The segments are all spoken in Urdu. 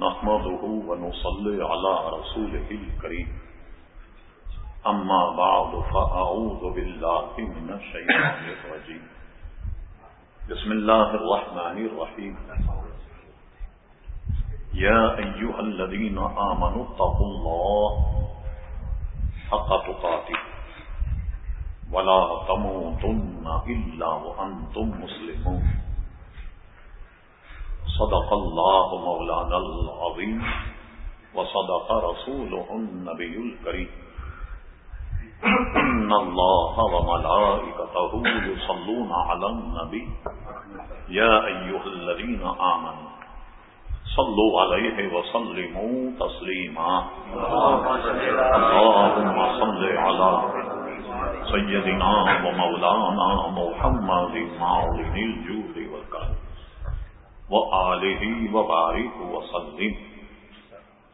نحمده ونصلي على رسوله الكريم. أما بعد، فأعوذ بالله من الشيطان الرجيم. بسم الله الرحمن الرحيم. يا أيها الذين آمنوا اتقوا الله حق تقاته ولا تموتن إلا وأنتم مسلمون. صدق الله مولانا العظيم وصدق رسوله النبي الكريم. إن الله وملائكته يصلون على النبي. يا أيها الذين آمنوا صلوا عليه وسلموا تسليما. اللهم صل على سيدنا ومولانا محمد معلن الجود والكرم. وآله وبارك وسلم.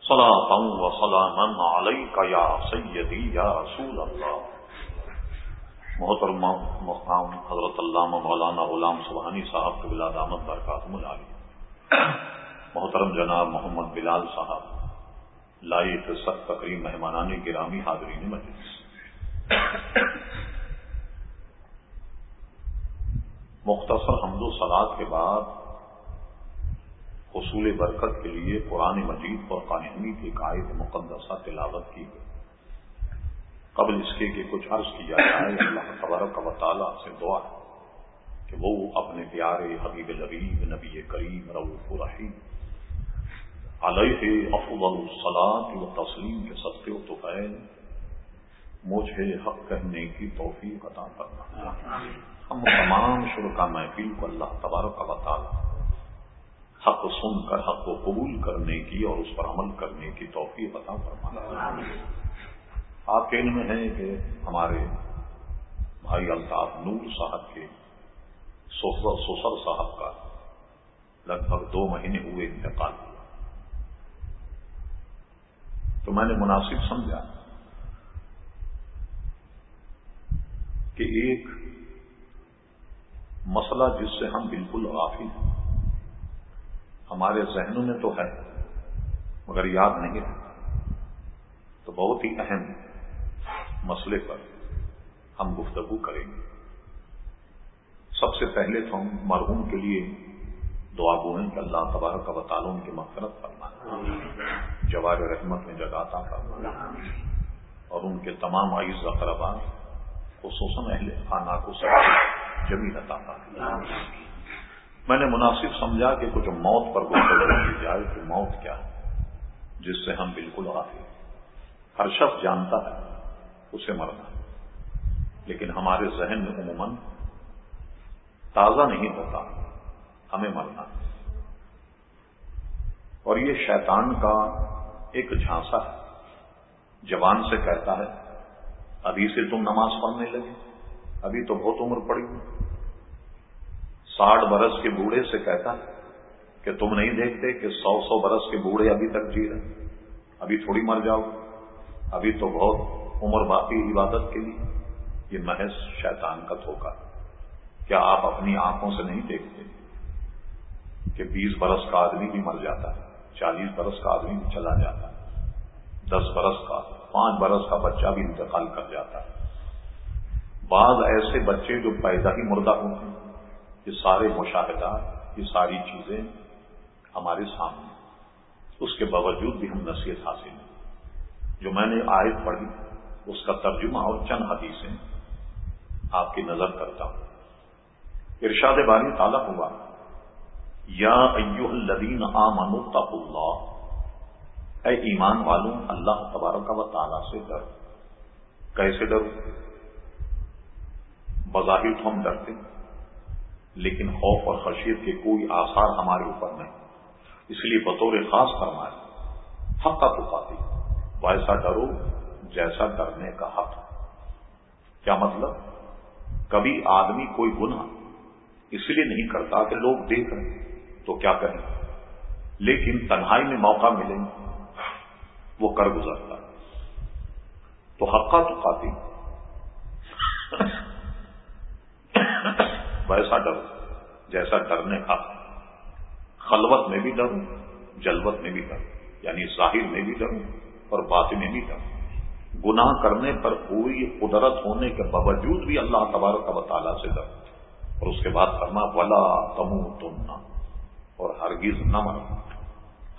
صلاة وسلاما عليك يا سيدي يا رسول الله محترم مقام حضرت علامہ مولانا غلام سبحانی صاحب کے بلاد احمد برکات ملالی محترم جناب محمد بلال صاحب، لائق سخت تقریب مہمانانی گرامی حاضرین مجلس. مختصر حمد و سلاد کے بعد حصول برکت کے لیے قرآن مجید اور قانونی کی قائد مقدسہ تلاوت کی گئی۔ قبل اس کے کہ کچھ عرض کیا جائے اللہ تبارک و تعالیٰ سے دعا ہے کہ وہ اپنے پیارے حبیب لبیب نبی کریم رعف الرحیم علیہ افضل الصلاط و تسلیم کے سستے و تو مجھے حق کہنے کی توفیق عطا کرنا ہم تمام شرکا محفل کو اللہ تبارک و تعالیٰ حق سن کر حق کو قبول کرنے کی اور اس پر عمل کرنے کی توفیق عطا فرمانا آپ کے علم ہے کہ ہمارے بھائی الطاف نور صاحب کے سوسر صاحب کا لگ بھگ دو مہینے ہوئے انتقال ہوا۔ تو میں نے مناسب سمجھا کہ ایک مسئلہ جس سے ہم بالکل غافل ہیں۔ ہمارے ذہنوں میں تو ہے مگر یاد نہیں ہے۔ تو بہت ہی اہم مسئلے پر ہم گفتگو کریں گے۔ سب سے پہلے تو ہم مرحوم کے لیے دعا گوئیں کہ اللہ تبارک و تعالیٰ ان کی مغفرت فرمائے۔ جوار رحمت میں جگاتا فرمائے۔ اور ان کے تمام آئیز اقربان خصوصاً اہل خانہ کو سب جمی عطا فرمائے۔ میں نے مناسب سمجھا کہ کچھ موت پر گفتگو کی جائے کہ موت کیا ہے جس سے ہم بالکل آتے ہر شخص جانتا ہے، اسے مرنا لیکن ہمارے ذہن میں عموماً تازہ نہیں ہوتا، ہمیں مرنا اور یہ شیطان کا ایک جھانسا ہے۔ جوان سے کہتا ہے، ابھی سے تم نماز پڑھنے لگے، ابھی تو بہت عمر پڑی۔ ساٹھ برس کے بوڑھے سے کہتا کہ تم نہیں دیکھتے کہ سو سو برس کے بوڑھے ابھی تک جی رہے ابھی تھوڑی مر جاؤ۔ ابھی تو بہت عمر باقی عبادت کے لیے۔ یہ محض شیطان کا دھوکہ۔ کیا آپ اپنی آنکھوں سے نہیں دیکھتے کہ بیس برس کا آدمی بھی مر جاتا ہے، چالیس برس کا آدمی بھی چلا جاتا ہے، دس برس کا، پانچ برس کا بچہ بھی انتقال کر جاتا ہے؟ بعض ایسے بچے جو پیدا ہی مردہ ہوتے ہیں یہ سارے مشاہدات، یہ ساری چیزیں ہمارے سامنے اس کے باوجود بھی ہم نصیحت حاصل ہیں۔ جو میں نے آیت پڑھی، اس کا ترجمہ اور چند حدیثیں آپ کی نظر کرتا ہوں۔ ارشاد باری تعالیٰ ہوا، یا ایوہ الذین آمنوا تقوا اللہ۔ اے ایمان والوں اللہ تبارک و تعالیٰ سے ڈر۔ کیسے ڈرو؟ بظاہر تو ہم ڈرتے ہیں۔ لیکن خوف اور خشیت کے کوئی آثار ہمارے اوپر نہیں۔ اس لیے بطور خاص فرمائے، حق کا پاتی ویسا ڈرو جیسا ڈرنے کا حق۔ کیا مطلب؟ کبھی آدمی کوئی گناہ اس لیے نہیں کرتا کہ لوگ دیکھ رہے تو کیا کہیں لیکن تنہائی میں موقع ملیں وہ کر گزرتا۔ تو حقا تو کافی ویسا ڈرو جیسا ڈرنے کا خلوت میں بھی ڈروں، جلوت میں بھی ڈروں یعنی ظاہر میں بھی ڈروں اور باطن میں بھی ڈروں۔ گناہ کرنے پر پوری قدرت ہونے کے باوجود بھی اللہ تبارک و تعالیٰ سے ڈر اور اس کے بعد کرنا ولا تمو تم نہ اور ہرگز نہ مرنا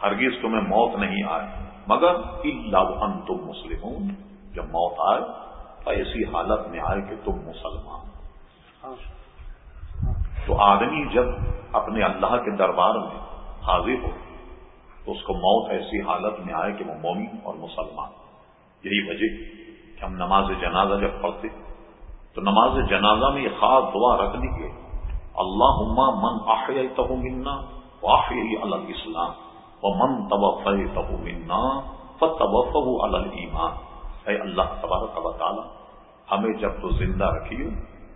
ہرگز تمہیں موت نہیں آئے۔ مگر اللہ ان تم مسلم جب موت آئے تو ایسی حالت میں آئے کہ تم مسلمان۔ ہاں۔ تو آدمی جب اپنے اللہ کے دربار میں حاضر ہو، تو اس کو موت ایسی حالت میں آئے کہ وہ مومن اور مسلمان۔ یہی وجہ کہ ہم نماز جنازہ جب پڑھتے، تو نماز جنازہ میں یہ خاص دعا رکھ لیجیے اللہ من آخر تب منا واقعی الاسلام و من تب تب منا فتب المان اے اللہ تبارک و تعالی، ہمیں جب تو زندہ رکھیے،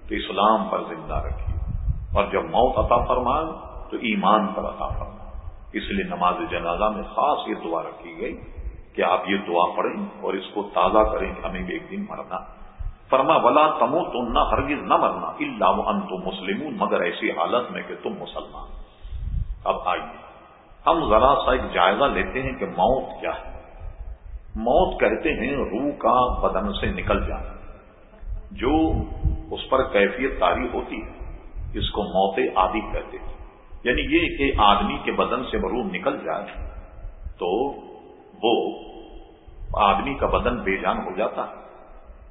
تو اسلام پر زندہ رکھیے۔ اور جب موت عطا فرمائے تو ایمان پر عطا فرمائے۔ اس لیے نماز جنازہ میں خاص یہ دعا رکھی گئی کہ آپ یہ دعا پڑھیں اور اس کو تازہ کریں کہ ہمیں بھی ایک دن مرنا فرما، ولا تمو تم نہ ہرگز نہ مرنا اللہ ان تو مسلم مگر ایسی حالت میں کہ تم مسلمان اب آئیے۔ ہم ذرا سا ایک جائزہ لیتے ہیں کہ موت کیا ہے۔ موت کہتے ہیں روح کا بدن سے نکل جانا، جو اس پر کیفیت تاری ہوتی ہے۔ اس کو موت عادی کہتے ہیں۔ یعنی یہ کہ آدمی کے بدن سے روح نکل جائے تو وہ آدمی کا بدن بے جان ہو جاتا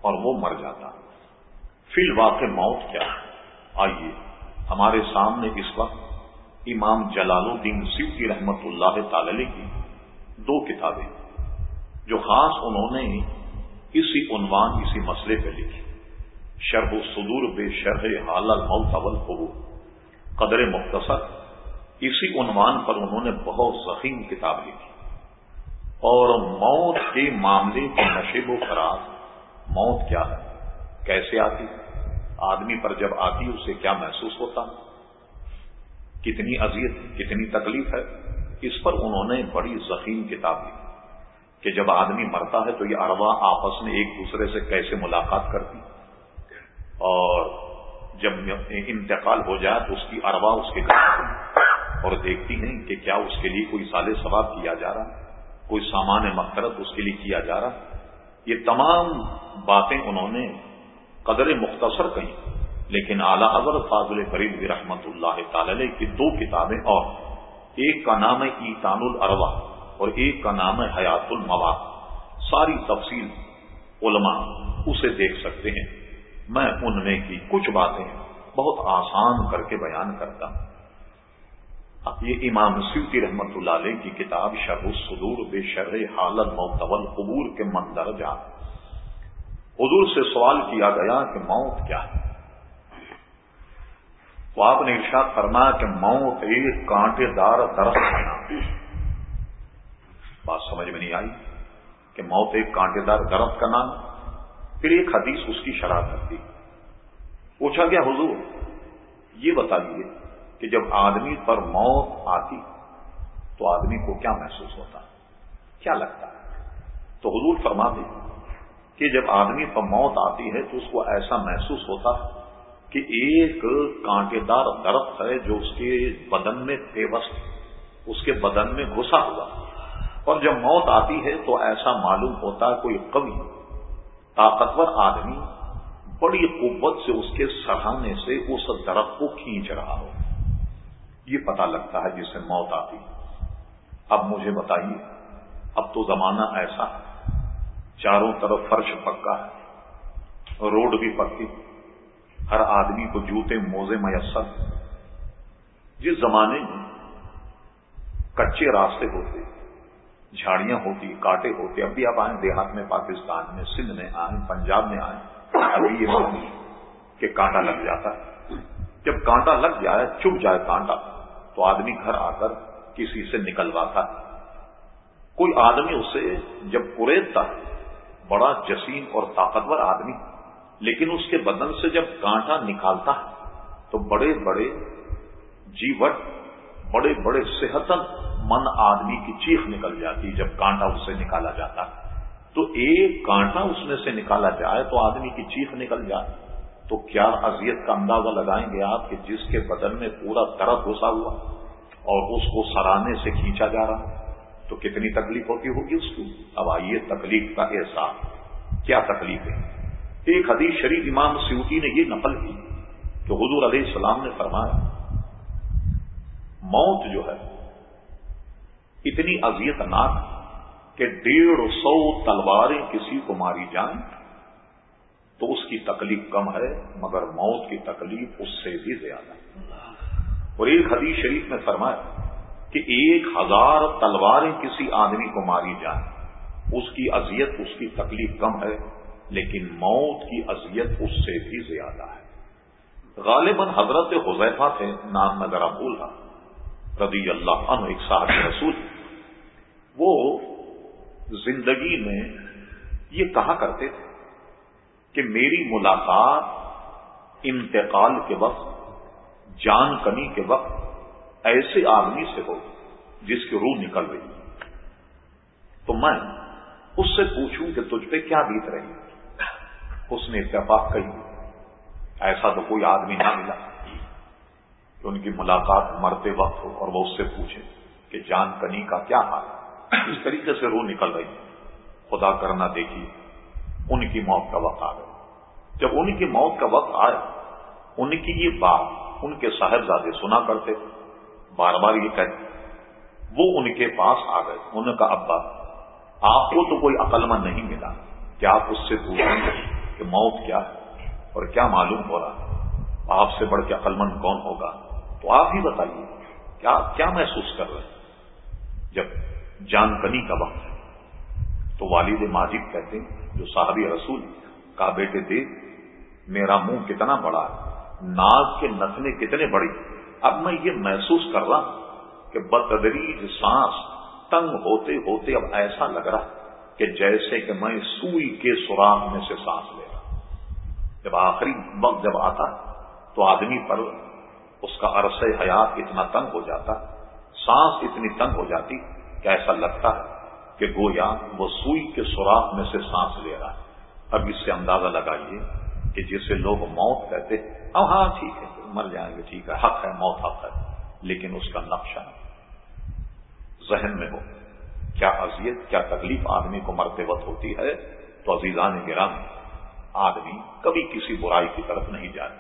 اور وہ مر جاتا۔ فی الواقع موت کیا؟ ہے آئیے، ہمارے سامنے اس وقت امام جلال الدین سیوتی رحمت اللہ تعالی کی دو کتابیں جو خاص انہوں نے اسی عنوان، اسی مسئلے پہ لکھی۔ شرح صدور بے شرح حال الموت اول ہو قدر مختصر۔ اسی عنوان پر انہوں نے بہت ذخیم کتاب لکھی۔ اور موت کے معاملے کے نشیب و فراز۔ موت کیا ہے؟ کیسے آتی آدمی پر جب آتی اسے کیا محسوس ہوتا کتنی اذیت، کتنی تکلیف ہے؟ اس پر انہوں نے بڑی ذخیم کتاب لکھی کہ جب آدمی مرتا ہے تو یہ اروا آپس میں ایک دوسرے سے کیسے ملاقات کرتی اور جب انتقال ہو جائے تو اس کی اروا اس کے گھر اور دیکھتی نہیں کہ کیا اس کے لیے کوئی سال ثواب کیا جا رہا کوئی سامان مقرر اس کے لیے کیا جا رہا یہ تمام باتیں انہوں نے قدر مختصر کہیں۔ لیکن اعلی حضرت فاضل فرید رحمت اللہ تعالی کی دو کتابیں اور ایک کا نام ہے ایتان الروا اور ایک کا نام ہے حیات المواد۔ ساری تفصیل علماء اسے دیکھ سکتے ہیں۔ میں ان میں کی کچھ باتیں بہت آسان کر کے بیان کرتا ہوں۔ اب یہ امام سیوتی رحمت اللہ علیہ کی کتاب شرح الصدور بے شرح حالت موتول قبور کے مندرجہ۔ حضور سے سوال کیا گیا کہ موت کیا ہے؟ تو آپ نے ارشاد فرمایا کہ موت ایک کانٹے دار درخت کا نام بات سمجھ میں نہیں آئی کہ موت ایک کانٹے دار درخت کا نام پھر ایک حدیث اس کی شرح کرتی۔ پوچھا گیا، حضور، یہ بتائیے کہ جب آدمی پر موت آتی تو آدمی کو کیا محسوس ہوتا؟ کیا لگتا؟ ہے تو حضور فرما دے کہ جب آدمی پر موت آتی ہے تو اس کو ایسا محسوس ہوتا ہے کہ ایک کانٹے دار درخت ہے جو اس کے بدن میں پیوست، اس کے بدن میں گھسا ہوا۔ اور جب موت آتی ہے تو ایسا معلوم ہوتا ہے کوئی قوی طاقتور آدمی بڑی قوت سے اس کے سہانے سے اس درخت کو کھینچ رہا ہو۔ یہ پتا لگتا ہے جس سے موت آتی۔ اب مجھے بتائیے، اب تو زمانہ ایسا ہے۔ چاروں طرف فرش پکا ہے، روڈ بھی پکی۔ ہر آدمی کو جوتے موزے میسر۔ جس زمانے میں کچے راستے ہوتے جھاڑیاں ہوتی، کاٹے ہوتے، اب بھی آپ آئیں، دیہات میں، پاکستان میں، سندھ میں آئیں، پنجاب میں آئیں، ابھی یہ کہ کانٹا لگ جاتا ہے۔ جب کانٹا لگ جائے چپ جائے کانٹا، تو آدمی گھر آ کر کسی سے نکلواتا کوئی آدمی اسے جب قریدتا بڑا جسیم اور طاقتور آدمی، لیکن اس کے بدن سے جب کانٹا نکالتا تو بڑے بڑے جیوٹ، بڑے بڑے صحت من آدمی کی چیخ نکل جاتی جب کانٹا اس سے نکالا جاتا تو ایک کانٹا اس میں سے نکالا جائے تو آدمی کی چیخ نکل جائے تو کیا اذیت کا اندازہ لگائیں گے آپ کہ جس کے بدن میں پورا درد گھسا ہوا اور اس کو سرانے سے کھینچا جا رہا تو کتنی تکلیف ہوتی ہوگی اس کو؟ اب آئیے تکلیف کا احساس۔ کیا تکلیف ہے؟ ایک حدیث شریف امام سیوتی نے یہ نقل کی کہ حضور علیہ السلام نے فرمایا، موت جو ہے اتنی اذیت ناک کہ ڈیڑھ سو تلواریں کسی کو ماری جائیں تو اس کی تکلیف کم ہے، مگر موت کی تکلیف اس سے بھی زیادہ ہے۔ اور ایک حدیث شریف میں فرمایا کہ ایک ہزار تلواریں کسی آدمی کو ماری جائیں، اس کی اذیت، اس کی تکلیف کم ہے، لیکن موت کی اذیت اس سے بھی زیادہ ہے۔ غالباً حضرت حضیفہ تھے، نام میں ذرا بھول رہا۔ رضی اللہ عنہ، ایک صاحب رسول، وہ زندگی میں یہ کہا کرتے تھے کہ میری ملاقات انتقال کے وقت، جان کنی کے وقت ایسے آدمی سے ہو جس کی روح نکل رہی تو میں اس سے پوچھوں کہ تجھ پہ کیا بیت رہی؟ اس نے اتفاق کہی، ایسا تو کوئی آدمی نہ ملا۔ کہ ان کی ملاقات مرتے وقت ہو اور وہ اس سے پوچھے کہ جان کنی کا کیا حال اس طریقے سے روح نکل رہی ہے۔ خدا کرنا دیکھی ان کی موت کا وقت آ گیا۔ جب ان کی موت کا وقت آیا، ان کی یہ بات ان کے صاحبزادے سنا کرتے۔ بار بار یہ کہتے، وہ ان کے پاس آ گئے۔ ان کا ابا، آپ کو تو کوئی عقل مند نہیں ملا کہ آپ اس سے پوچھیں گے کہ موت کیا ہے اور کیا معلوم ہو رہا ہے۔ آپ سے بڑھ کے عقل مند کون ہوگا؟ تو آپ ہی بتائیے، کیا کیا محسوس کر رہے ہیں؟ جب جان کنی کا وقت ہے، تو والد ماجد کہتے ہیں، جو صاحبی رسول کا بیٹے دے میرا منہ کتنا بڑا ہے، ناک کے نتنے کتنے بڑی اب میں یہ محسوس کر رہا ہوں کہ بتدریج سانس تنگ ہوتے ہوتے اب ایسا لگ رہا کہ جیسے کہ میں سوئی کے سوراخ میں سے سانس لے رہا جب آخری وقت جب آتا تو آدمی پر اس کا عرصہ حیات اتنا تنگ ہو جاتا، سانس اتنی تنگ ہو جاتی کہ ایسا لگتا ہے کہ گویا وہ سوئی کے سوراخ میں سے سانس لے رہا ہے۔ اب اس سے اندازہ لگائیے کہ جسے لوگ موت کہتے اب ہاں ٹھیک ہے، مر جائیں گے، ٹھیک ہے، حق ہے، موت حق ہے، لیکن اس کا نقشہ ذہن میں ہو، کیا اذیت، کیا تکلیف آدمی کو مرتے وقت ہوتی ہے؟ تو عزیزان گرام آدمی کبھی کسی برائی کی طرف نہیں جائے۔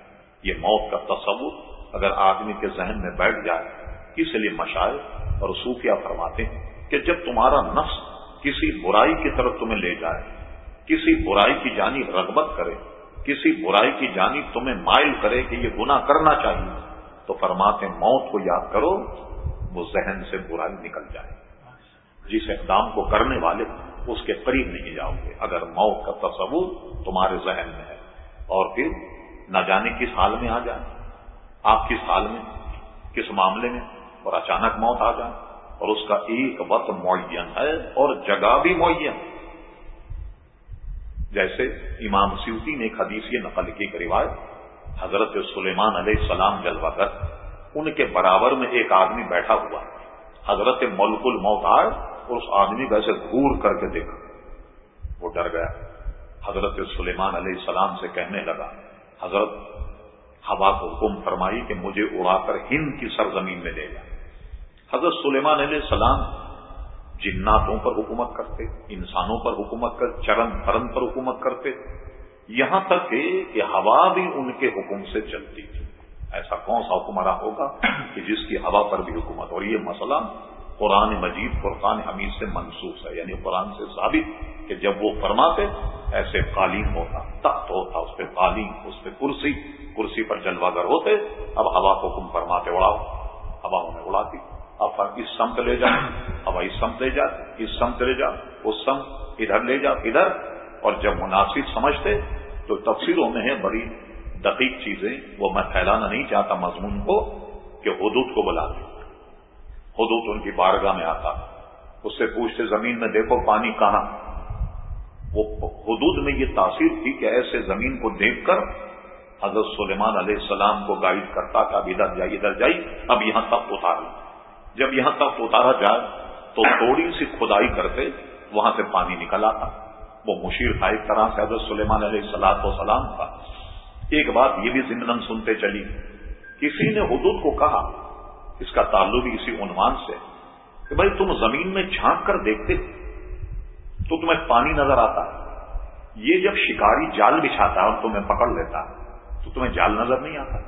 یہ موت کا تصور اگر آدمی کے ذہن میں بیٹھ جائے، اس لیے مشاعر اور صوفیہ فرماتے ہیں کہ جب تمہارا نفس کسی برائی کی طرف تمہیں لے جائے، کسی برائی کی جانی رغبت کرے، کسی برائی کی جانی تمہیں مائل کرے کہ یہ گناہ کرنا چاہیے، تو فرماتے موت کو یاد کرو، وہ ذہن سے برائی نکل جائے۔ جس اقدام کو کرنے والے اس کے قریب نہیں جاؤ گے۔ اگر موت کا تصور تمہارے ذہن میں ہے اور پھر نہ جانے کس حال میں آ جائے۔ آپ کس حال میں، کس معاملے میں، اور اچانک موت آ جائے، اور اس کا ایک وقت معین ہے اور جگہ بھی معین۔ جیسے امام سیوتی نے ایک حدیث یہ نقل کی روایت، حضرت سلیمان علیہ السلام جلوہ کر، ان کے برابر میں ایک آدمی بیٹھا ہوا، حضرت ملک الموت آئے اور اس آدمی کو ایسے گور کر کے دیکھا۔ وہ ڈر گیا۔ حضرت سلیمان علیہ السلام سے کہنے لگا، حضرت ہوا کو حکم فرمائی کہ مجھے اڑا کر ہند کی سرزمین میں لے جا۔ حضرت سلیمان علیہ السلام جناتوں پر حکومت کرتے، انسانوں پر حکومت کر، چرن پرن پر حکومت کرتے۔ یہاں تک کہ ہوا بھی ان کے حکم سے چلتی تھی۔ ایسا کون سا حکمراں ہوگا کہ جس کی ہوا پر بھی حکومت، اور یہ مسئلہ قرآن مجید قرآن حمید سے منسوخ ہے یعنی قرآن سے ثابت کہ جب وہ فرماتے، ایسے قالین ہوتا، تخت ہوتا، اس پہ قالین، اس پہ کرسی کرسی پر جلوہ گر ہوتے، اب ہوا کو حکم فرماتے اڑاؤ، ہوا انہیں اڑاتی، اب اس سمت لے جا، ہوا اس سمت لے جا، اس سمت لے جا، اس سمت، ادھر لے جا، ادھر، اور جب مناسب سمجھتے، تو تفصیلوں میں ہے بڑی دقیق چیزیں، وہ میں پھیلانا نہیں چاہتا مضمون کو کہ حدود کو بلا دیں۔ حدود ان کی بارگاہ میں آتا۔ اس سے پوچھتے، زمین میں دیکھو پانی کہاں؟ وہ حدود میں یہ تاثیر تھی کہ ایسے زمین کو دیکھ کر حضرت سلیمان علیہ السلام کو گائیڈ کرتا کہ اب ادھر جائی ادھر جائی اب یہاں تک اتار جب یہاں تک اتارا جائے تو تھوڑی سی کھدائی کرتے، وہاں سے پانی نکل آتا۔ وہ مشیر تھا، ایک طرح سے حضرت سلیمان علیہ السلام و سلام تھا۔ ایک بات یہ بھی زندن سنتے چلی کسی نے حدود کو کہا اس کا تعلق بھی اسی عنوان سے کہ بھائی تم زمین میں جھانک کر دیکھتے تو تمہیں پانی نظر آتا ہے۔ یہ جب شکاری جال بچھاتا ہے اور تمہیں پکڑ لیتا تو تمہیں جال نظر نہیں آتا۔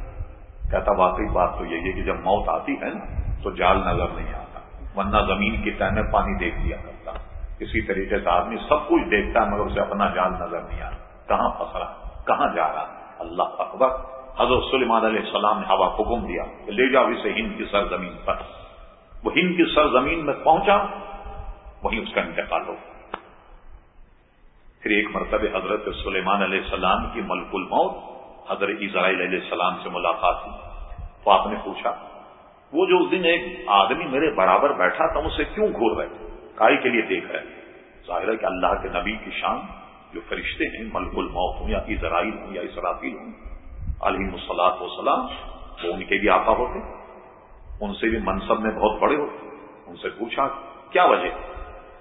کہتا واقعی بات تو یہی ہے کہ جب موت آتی ہے نا تو جال نظر نہیں آتا۔ ورنہ زمین کی تہ میں پانی دیکھ لیا کرتا۔ اسی طریقے سے آدمی سب کچھ دیکھتا ہے مگر اسے اپنا جال نظر نہیں آتا۔ کہاں پھنس رہا کہاں جا رہا؟ اللہ اکبر۔ حضرت سلیمان علیہ السلام نے ہوا حکم دیا کہ لے جاؤ اسے ہند کی سرزمین پر۔ وہ ہند کی سرزمین میں پہنچا، وہیں اس کا انتقال ہو پھر ایک مرتبہ حضرت سلیمان علیہ السلام کی ملک الموت، حضرت اسرائیل علیہ السلام سے ملاقات ہوئی۔ تو آپ نے پوچھا، وہ جو اس دن ایک آدمی میرے برابر بیٹھا تھا، اسے کیوں گھور رہے؟ کائی کے لیے دیکھ رہے ظاہر ہے کہ اللہ کے نبی کی شان جو فرشتے ہیں، ملک الموت ہوں یا اسرائیل ہوں یا اسرافیل ہوں علی مسلاط وسلام وہ ان کے بھی آقا ہوتے، ان سے بھی منصب میں بہت بڑے ہوتے، ان سے پوچھا، کیا وجہ؟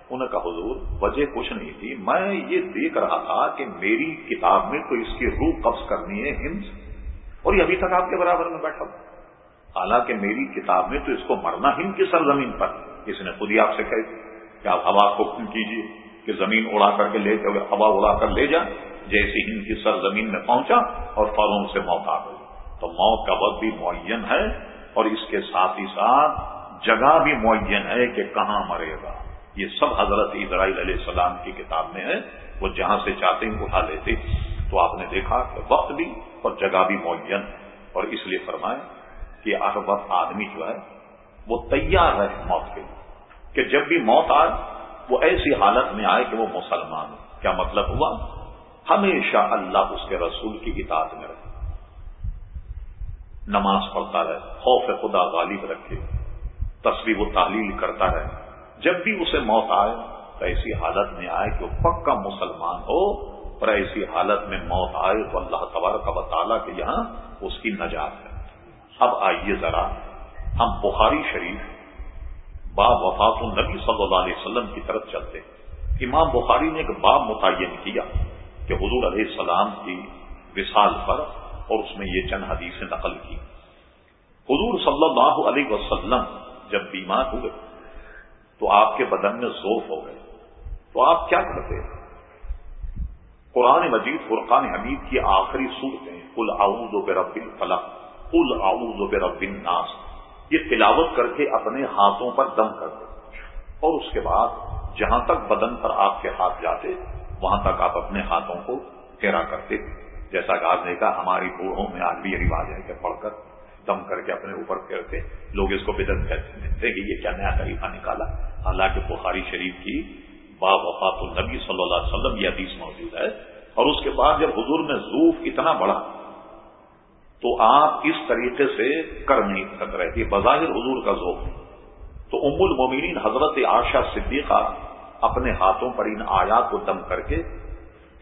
انہوں نے کہا، حضور، وجہ کچھ نہیں تھی، میں یہ دیکھ رہا تھا کہ میری کتاب میں تو اس کی روح قبض کرنی ہے ہند، اور یہ ابھی تک آپ کے برابر میں بیٹھا ہوں۔ حالانکہ میری کتاب میں تو اس کو مرنا ہند کی سرزمین پر، اس نے خود ہی آپ سے کہہ کہ آپ ہوا کو حکم کیجیے کہ زمین اڑا کر کے لے ہوا اڑا کر لے جا، جیسے ہند کی سرزمین میں پہنچا اور فوراً سے موت آ گئی۔ تو موت کا وقت بھی معین ہے اور اس کے ساتھ ہی ساتھ جگہ بھی معین ہے کہ کہاں مرے گا۔ یہ سب حضرت اسرائیل علیہ السلام کی کتاب میں ہے۔ وہ جہاں سے چاہتے ہیں اٹھا لیتے۔ تو آپ نے دیکھا کہ وقت بھی اور جگہ بھی معین۔ اور اس لیے فرمائے کہ ہر وقت آدمی جو ہے وہ تیار ہے موت کے لیے۔ کہ جب بھی موت آئے وہ ایسی حالت میں آئے کہ وہ مسلمان ہو۔ کیا مطلب ہوا؟ ہمیشہ اللہ اس کے رسول کی اطاعت میں رہے۔ نماز پڑھتا رہے، خوف خدا غالب رکھے تصویر و تعلیل کرتا رہے۔ جب بھی اسے موت آئے تو ایسی حالت میں آئے کہ وہ پکا مسلمان ہو اور ایسی حالت میں موت آئے تو اللہ تبارک و تعالیٰ کے یہاں اس کی نجات ہے۔ اب آئیے ذرا ہم بخاری شریف باب وفات النبی صلی اللہ علیہ وسلم کی طرف چلتے۔ امام بخاری نے ایک باب متعین کیا کہ حضور علیہ السلام کی وصال پر اور اس میں یہ چند حدیثیں نقل کی۔ حضور صلی اللہ علیہ وسلم جب بیمار ہوئے تو آپ کے بدن میں ذوف ہو گئے۔ تو آپ کیا کرتے؟ قرآن مجید، فرقان حمید کی آخری صورتیں کل آؤز و بے رب کل آؤز و بے رب الناس۔ یہ تلاوت کر کے اپنے ہاتھوں پر دم کرتے اور اس کے بعد جہاں تک بدن پر آپ کے ہاتھ جاتے، وہاں تک آپ اپنے ہاتھوں کو پھیرا کرتے۔ جیسا کہ آپ نے کہا، ہماری بوڑھوں میں آج بھی یہ رواج ہے کہ پڑھ کر دم کر کے اپنے اوپر پھیرتے لوگ اس کو بدت کہتے ہیں۔ کہ یہ کیا نیا طریقہ نکالا۔ حالانکہ بخاری شریف کی با وفات النبی صلی اللہ علیہ وسلم یہ حدیث موجود ہے۔ اور اس کے بعد جب حضور میں ظوف اتنا بڑا تو آپ اس طریقے سے کر نہیں سک رہے تھے بظاہر حضور کا ذوف تو ام المومنین حضرت آشا صدیقہ اپنے ہاتھوں پر ان آیات کو دم کر کے،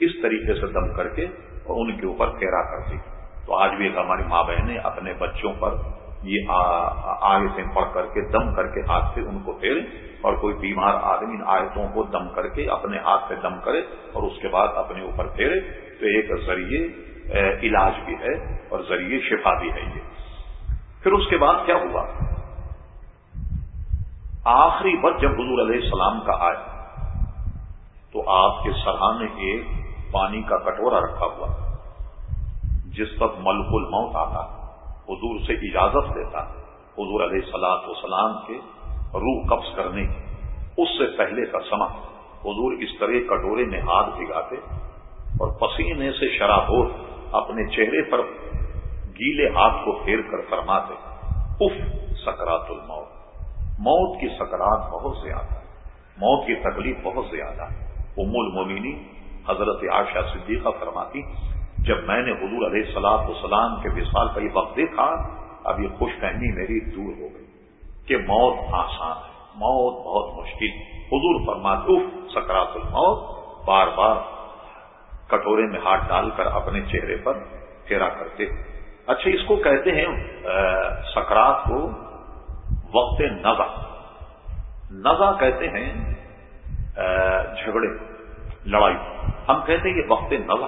اس طریقے سے دم کر کے اور ان کے اوپر پھیرا کرتی تو آج بھی ایک ہماری ماں بہنیں اپنے بچوں پر یہ آیتیں پڑھ کر کے، دم کر کے ہاتھ سے ان کو پھیریں اور کوئی بیمار آدمی ان آیتوں کو دم کر کے اپنے ہاتھ سے دم کرے اور اس کے بعد اپنے اوپر پھیرے، تو ایک ذریعے علاج بھی ہے اور ذریعے شفا بھی ہے یہ۔ پھر اس کے بعد کیا ہوا؟ آخری وقت جب حضور علیہ السلام کا آیا، تو آپ کے سراہنے ایک پانی کا کٹورا رکھا ہوا، جس وقت ملک الموت آتا، حضور سے اجازت دیتا حضور علیہ السلاط وسلام کے روح قبض کرنے کی۔ اس سے پہلے کا سما حضور اس طرح کٹورے میں ہاتھ بھگاتے اور پسینے سے شراب اپنے چہرے پر گیلے ہاتھ کو پھیر کر فرماتے اف سکرات الموت۔ موت کی سکرات بہت زیادہ موت کی تکلیف بہت زیادہ ام المومنی حضرت عاشا صدیقہ فرماتی، جب میں نے حضور علیہ السلاط وسلام کے وصال کا یہ وقت دیکھا، اب یہ خوش فہمی میری دور ہو گئی کہ موت آسان ہے۔ موت بہت مشکل۔ حضور فرماتوف سکرات الموت۔ بار بار کٹورے میں ہاتھ ڈال کر اپنے چہرے پر پھیرا کرتے اچھا اس کو کہتے ہیں سکرات کو وقت نزا نزا کہتے ہیں جھگڑے، لڑائی۔ ہم کہتے ہیں یہ وقت نزا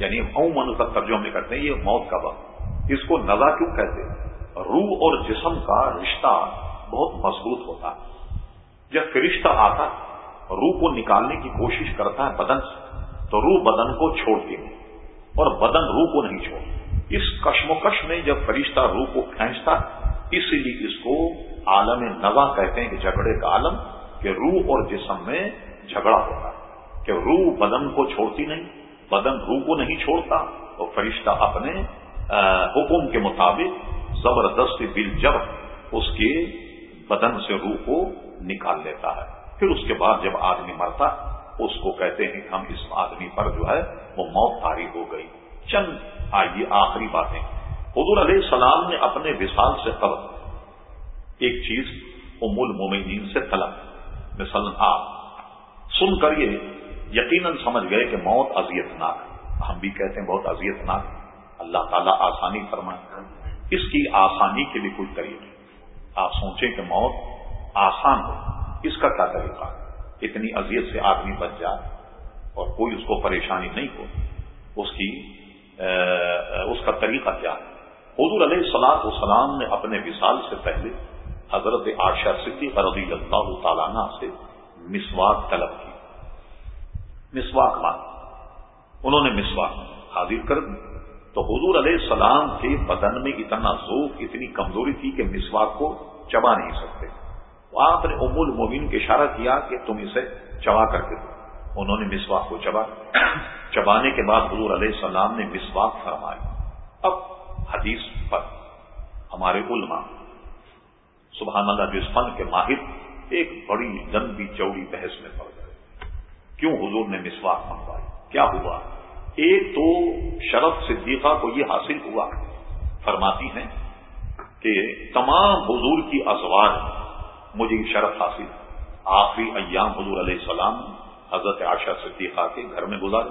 یعنی عموماً کا ترجمہ میں کرتے ہیں، یہ موت کا وقت۔ اس کو نزا کیوں کہتے ہیں؟ روح اور جسم کا رشتہ بہت مضبوط ہوتا ہے۔ جب فرشتہ آتا، روح کو نکالنے کی کوشش کرتا ہے بدن سے۔ تو روح بدن کو چھوڑتی نہیں اور بدن روح کو نہیں چھوڑ اس کشمکش میں جب فرشتہ روح کو کھینچتا، اسی لیے اس کو عالم نوا کہتے ہیں کہ جھگڑے کا عالم، کہ روح اور جسم میں جھگڑا ہوتا ہے، کہ روح بدن کو چھوڑتی نہیں، بدن روح کو نہیں چھوڑتا۔ اور فرشتہ اپنے حکم کے مطابق زبردست بل جب اس کے بدن سے روح کو نکال لیتا ہے۔ پھر اس کے بعد جب آدمی مرتا اس کو کہتے ہیں کہ ہم اس آدمی پر جو ہے وہ موت تاری ہو گئی۔ چند آئیے آخری باتیں۔ حضور علیہ السلام نے اپنے وصال سے قبل ایک چیز ام المومنین سے طلب۔ مثلا آپ سن کر یہ یقیناً سمجھ گئے کہ موت اذیت ناک ہم بھی کہتے ہیں بہت اذیت ناک اللہ تعالیٰ آسانی فرمائے۔ اس کی آسانی کے لیے کوئی طریقہ آپ سوچیں کہ موت آسان ہو۔ اس کا کیا طریقہ ہے؟ اتنی اذیت سے آدمی بچ جائے اور کوئی اس کو پریشانی نہیں ہو، اس کی اس کا طریقہ کیا؟ ہے حضور علیہ السلاط والسلام نے اپنے وصال سے پہلے حضرت عاشا صدیق رضی اللہ تعالیٰ سے مسواک طلب کی۔ مسواک مان انہوں نے مسواک حاضر کر دی۔ تو حضور علیہ السلام کے بدن میں اتنا ذوق، اتنی کمزوری تھی کہ مسواک کو چبا نہیں سکتے۔ آپ نے ام المومن کے اشارہ کیا کہ تم اسے چبا کر کے دو۔ انہوں نے مسواک کو چبا۔ چبانے کے بعد حضور علیہ السلام نے مسواک فرمایا۔ اب حدیث پر ہمارے علماء، سبحان اللہ جس فن کے ماہر، ایک بڑی لمبی چوڑی بحث میں پڑ گئے۔ کیوں حضور نے مسواک منگوائی؟ کیا ہوا؟ ایک تو شرف صدیقہ کو یہ حاصل ہوا، فرماتی ہیں کہ تمام حضور کی ازواج مجھے یہ شرف حاصل آخری ایام حضور علیہ السلام حضرت عاشا صدیقہ کے گھر میں گزارے۔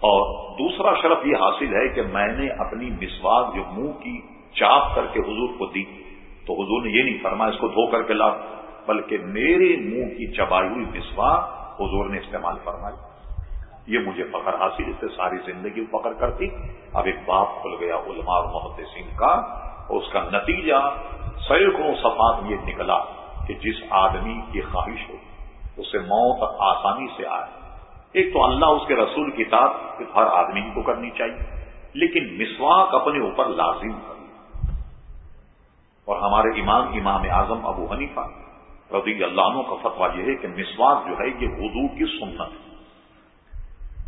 اور دوسرا شرف یہ حاصل ہے کہ میں نے اپنی مسواک جو منہ کی چاپ کر کے حضور کو دی، تو حضور نے یہ نہیں فرمایا اس کو دھو کر کے لا بلکہ میرے منہ کی چبائی ہوئی مسواک حضور نے استعمال فرمائی۔ یہ مجھے فخر حاصل اس سے ساری زندگی فخر کرتی۔ اب ایک باپ کھل گیا، علماء اور محمد سنگھ کا، اور اس کا نتیجہ سینکڑوں صفات یہ نکلا۔ کہ جس آدمی کی خواہش ہو، اسے موت آسانی سے آئے۔ ایک تو اللہ اس کے رسول کتاب ہر آدمی کو کرنی چاہیے، لیکن مسواک اپنے اوپر لازم کر۔ اور ہمارے امام امام اعظم ابو حنیفہ رضی اللہ عنہ کا فتویٰ یہ ہے کہ مسواک جو ہے، یہ وضو کی سنت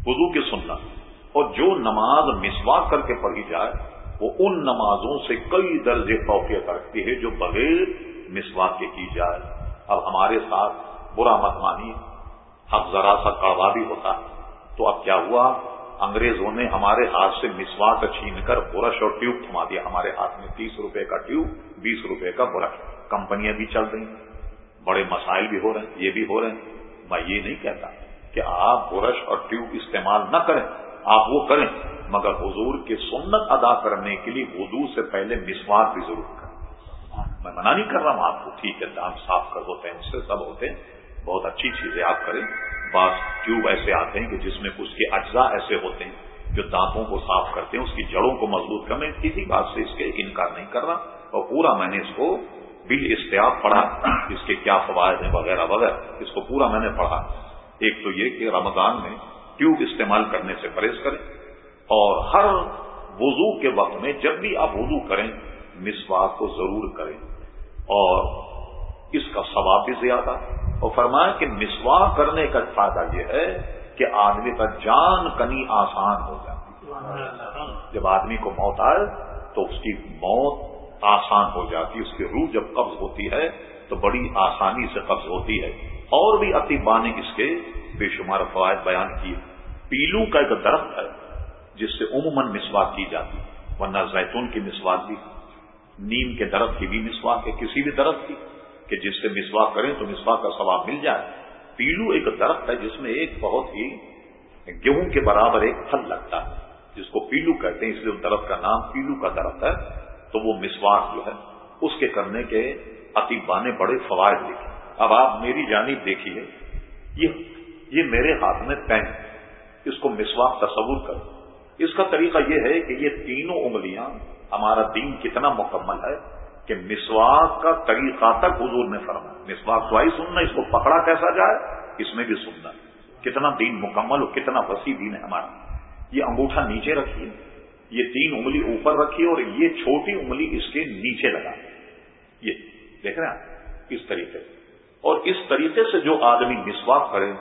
وضو کی سنت۔ اور جو نماز مسواک کر کے پڑھی جائے، وہ ان نمازوں سے کئی درجے فوقیت رکھتی ہے جو بغیر مسواک کے کی جائے۔ اب ہمارے ساتھ برا مت مانی۔ اب ذرا سا کڑوا بھی ہوتا۔ تو اب کیا ہوا؟ انگریزوں نے ہمارے ہاتھ سے مسواک چھین کر برش اور ٹیوب تھما دیا۔ ہمارے ہاتھ میں تیس روپے کا ٹیوب، بیس روپے کا برش۔ کمپنیاں بھی چل رہی۔ ہیں بڑے مسائل بھی ہو رہے ہیں، یہ بھی ہو رہے ہیں۔ میں یہ نہیں کہتا کہ آپ برش اور ٹیوب استعمال نہ کریں۔ آپ وہ کریں۔ مگر حضور کی سنت ادا کرنے کے لیے وضو سے پہلے مسوار بھی ضرور کریں۔ میں منع نہیں کر رہا ہوں، آپ کو ٹھیک ہے دانت صاف کر ہوتے ہیں اس سے سب ہوتے ہیں۔ بہت اچھی چیزیں آپ کریں۔ بعض ٹیوب ایسے آتے ہیں کہ جس میں اس کے اجزاء ایسے ہوتے ہیں جو دانتوں کو صاف کرتے ہیں، اس کی جڑوں کو مضبوط کر میں کسی بات سے اس کے انکار نہیں کر رہا۔ اور پورا میں نے اس کو بل اشتیاب پڑھا، اس کے کیا فوائد ہیں وغیرہ وغیرہ، اس کو پورا میں نے پڑھا۔ ایک تو یہ کہ رمضان میں ٹیوب استعمال کرنے سے پرہیز کریں اور ہر وضو کے وقت میں جب بھی آپ وضو کریں مسواک کو ضرور کریں اور اس کا ثواب بھی زیادہ۔ اور فرمایا کہ مسواک کرنے کا فائدہ یہ ہے کہ آدمی کا جان کنی آسان ہو جاتی جب آدمی کو موت آئے تو اس کی موت آسان ہو جاتی اس کی روح جب قبض ہوتی ہے تو بڑی آسانی سے قبض ہوتی ہے۔ اور بھی اطبا نے اس کے بے شمار فوائد بیان کیے۔ پیلو کا ایک درخت ہے جس سے عموماً مسواک کی جاتی ورنہ زیتون کی مسواک بھی نیم کے درخت کی بھی مسواک ہے، کسی بھی درخت کی، کہ جس سے مسواک کریں تو مسواک کا ثواب مل جائے۔ پیلو ایک درخت ہے، جس میں ایک بہت ہی گیہوں کے برابر ایک پھل لگتا ہے، جس کو پیلو کہتے ہیں۔ اس لیے اس درخت کا نام پیلو کا درخت ہے۔ تو وہ مسواک جو ہے، اس کے کرنے کے اطبا نے بڑے فوائد لکھے اب آپ میری جانب دیکھیے، یہ یہ میرے ہاتھ میں پین اس کو مسواک تصور کرو۔ اس کا طریقہ یہ ہے کہ یہ تینوں انگلیاں ہمارا دین کتنا مکمل ہے کہ مسواک کا طریقہ تک حضور نے فرمایا۔ مسواک تو آئی سننا، اس کو پکڑا کیسا جائے؟ اس میں بھی سننا۔ کتنا دین مکمل ہو کتنا وسیع دین ہے ہمارا۔ یہ انگوٹھا نیچے رکھیے، یہ تین انگلی اوپر رکھیے اور یہ چھوٹی انگلی اس کے نیچے لگا۔ یہ دیکھ رہے ہیں اس طریقے سے۔ اور اس طریقے سے جو آدمی مسواک کرے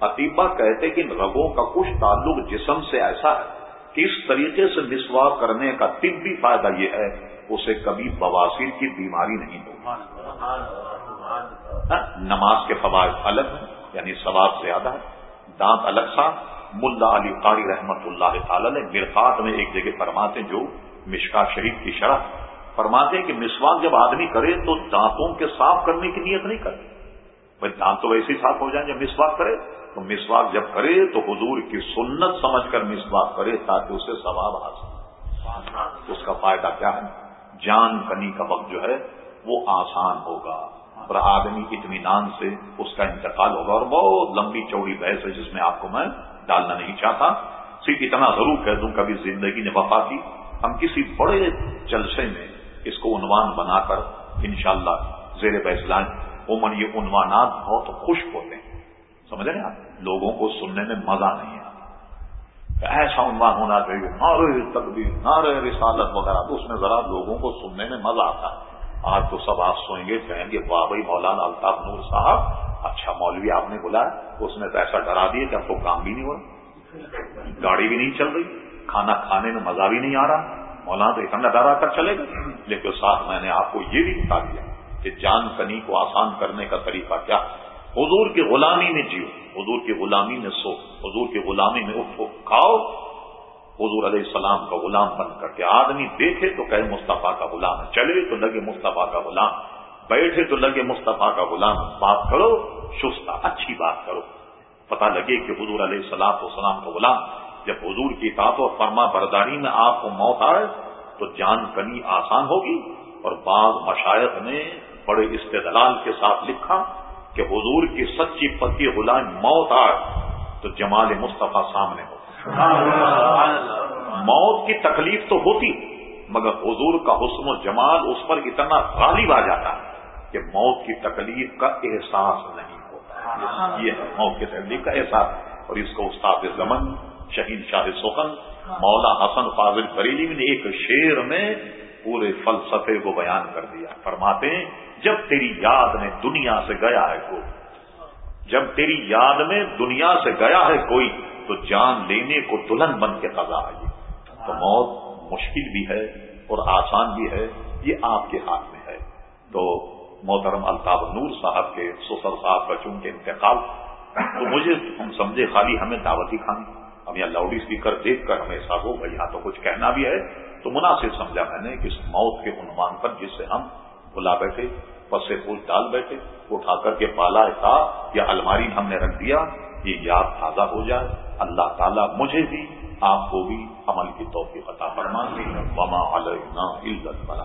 عطیبہ کہتے کہ ان رگوں کا کچھ تعلق جسم سے ایسا ہے۔ اس طریقے سے مسواک کرنے کا طبی فائدہ یہ ہے، اسے کبھی بواسیر کی بیماری نہیں ہوگی۔ ہاں؟ نماز کے فوائد الگ ہیں یعنی ثواب زیادہ ہے۔ دانت الگ سا۔ ملا علی قاری رحمت اللہ تعالی نے مرفات میں ایک جگہ فرماتے جو مشکا شریف کی شرح فرماتے کہ مسواک جب آدمی کرے تو دانتوں کے صاف کرنے کی نیت نہیں کرے بھائی دانت تو ویسے ہی صاف ہو جائیں جب مسواک کرے، تو مسواک جب کرے تو حضور کی سنت سمجھ کر مسواک کرے تاکہ اسے ثواب حاصل اس کا فائدہ کیا ہے؟ جان کنی کا وقت جو ہے وہ آسان ہوگا اور آدمی اطمینان سے اس کا انتقال ہوگا اور بہت لمبی چوڑی بحث ہے جس میں آپ کو میں ڈالنا نہیں چاہتا۔ صرف اتنا ضرور کہہ دوں کبھی زندگی نے وفا کی۔ ہم کسی بڑے جلسے میں اس کو عنوان بنا کر انشاءاللہ زیر بحث لائیں۔ عموماً یہ عنوانات بہت خشک ہوتے ہیں۔ سمجھ رہے ہیں آپ؟ لوگوں کو سننے میں مزہ نہیں آتا۔ ایسا عنوان ہونا چاہیے نارے تقبیر نارے رسالت وغیرہ، تو اس میں ذرا لوگوں کو سننے میں مزہ آتا ہے۔ آج تو سب آپ سوئیں گے، کہیں گے، واہ بھائی مولانا الطاف نور صاحب اچھا مولوی آپ نے بلایا اس نے پیسہ ڈرا دیا کہ اب تو کام بھی نہیں ہو رہا۔ گاڑی بھی نہیں چل رہی، کھانا کھانے میں مزہ بھی نہیں آ رہا۔ مولانا تو اتنا ڈرا کر چلے گا لیکن ساتھ میں نے آپ کو یہ بھی بتا دیا۔ کہ جان کنی کو آسان کرنے کا طریقہ کیا؟ حضور کی غلامی میں جیو، حضور کی غلامی میں سو، حضور کی غلامی میں اٹھو، کھاؤ۔ حضور علیہ السلام کا غلام بن کر کے آدمی دیکھے تو کہے مصطفیٰ کا غلام ہے، چلے تو لگے مصطفیٰ کا غلام، بیٹھے تو لگے مصطفیٰ کا غلام بات کرو، شستہ، اچھی بات کرو۔ پتا لگے کہ حضور علیہ السلام السلام کا غلام، جب حضور کی اطاعت و فرما برداری میں آپ کو موت آئے تو جان کنی آسان ہوگی اور بعض مشاعت نے بڑے استدلال کے ساتھ لکھا کہ حضور کی سچی پتی غلام موت آئے تو جمال مصطفیٰ سامنے ہو موت کی تکلیف تو ہوتی، مگر حضور کا حسن و جمال اس پر اتنا غالب آ جاتا کہ موت کی تکلیف کا احساس نہیں ہوتا۔ یہ موت کی تکلیف کا احساس۔ اور اس کو استاد زمن شہید شاہ سخن، مولا حسن فاضل بریلی نے ایک شیر میں پورے فلسفے کو بیان کر دیا۔ فرماتے ہیں جب تیری یاد میں دنیا سے گیا ہے کوئی، جب تیری یاد میں دنیا سے گیا ہے کوئی، تو جان لینے کو دلہن بن کے قضا آئیے تو موت مشکل بھی ہے اور آسان بھی ہے، یہ آپ کے ہاتھ میں ہے۔ تو محترم الطاف نور صاحب کے سسر صاحب کا چون کے انتقال، تو مجھے ہم سمجھے خالی ہمیں دعوتی کھانی۔ ہم یہاں لاؤڈ اسپیکر دیکھ کر ہمیں ایسا ہو بھائی یہاں تو کچھ کہنا بھی ہے۔ تو مناسب سمجھا میں نے کہ اس موت کے عنوان پر جس سے ہم کھلا بیٹھے پسے پھول ڈال بیٹھے، اٹھا کر کے پالا تھا یا الماری ہم نے رکھ دیا یہ یاد تازہ ہو جائے۔ اللہ تعالیٰ مجھے بھی، آپ کو بھی عمل کی توفیق عطا فرما وما علینا عزت بلا